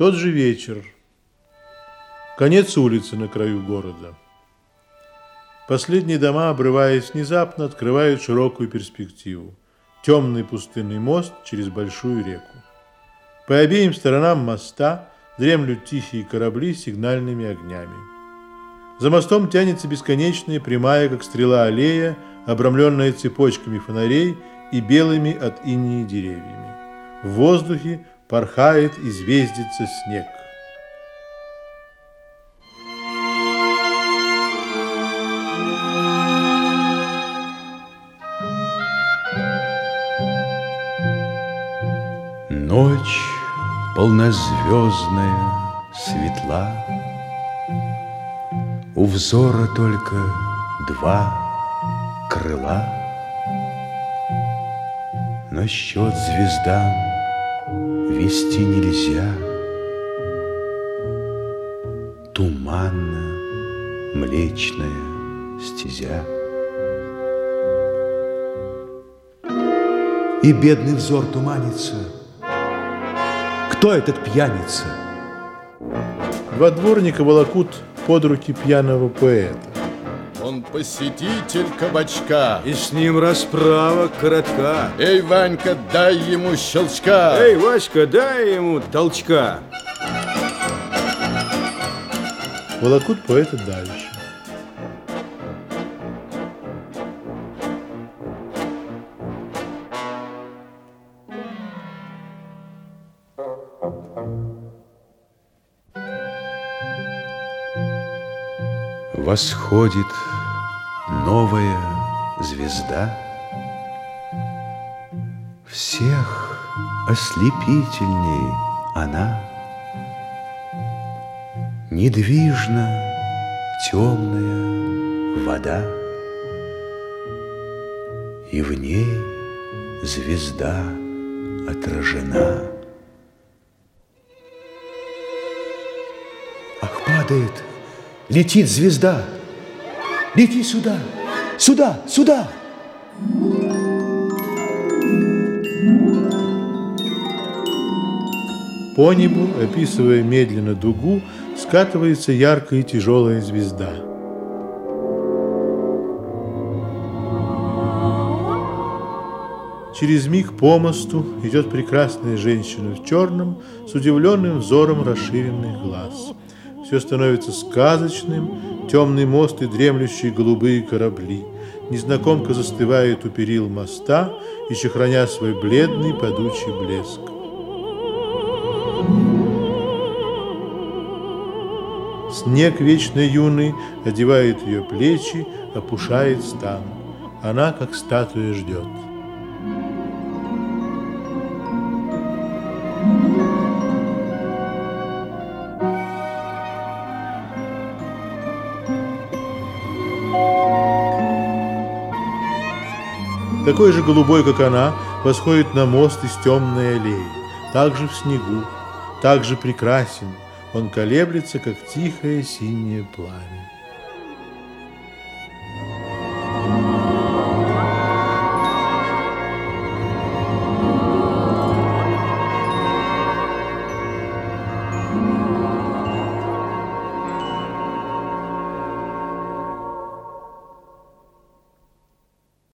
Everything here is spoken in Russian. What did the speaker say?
Тот же вечер. Конец улицы на краю города. Последние дома, обрываясь внезапно, открывают широкую перспективу. Темный пустынный мост через большую реку. По обеим сторонам моста дремлют тихие корабли с сигнальными огнями. За мостом тянется бесконечная, прямая, как стрела аллея, обрамленная цепочками фонарей и белыми от инии деревьями. В воздухе порхает и звездится снег. Ночь полнозвездная, светла, У взора только два крыла, Но счет звездам вести нельзя. Туманно млечная стезя. И бедный взор туманится — кто этот пьяница? Два дворника волокут под руки пьяного поэта. Он посетитель кабачка. И с ним расправа коротка. Эй, Ванька, дай ему щелчка. Эй, Васька, дай ему толчка. Волокут поэта дальше. Восходит новая звезда, Всех ослепительней она. Недвижна темная вода, И в ней звезда отражена. Ах, падает! Летит звезда. Лети сюда, сюда, сюда. По небу, описывая медленно дугу, скатывается яркая и тяжелая звезда. Через миг по мосту идет прекрасная женщина в черном с удивленным взором расширенных глаз – все становится сказочным, темный мост и дремлющие голубые корабли. Незнакомка застывает у перил моста, еще храня свой бледный падучий блеск. Снег вечно юный одевает ее плечи, опушает стан. Она, как статуя, ждет. Такой же голубой, как она, восходит на мост из темной аллеи, также в снегу, также прекрасен, он колеблется, как тихое синее пламя.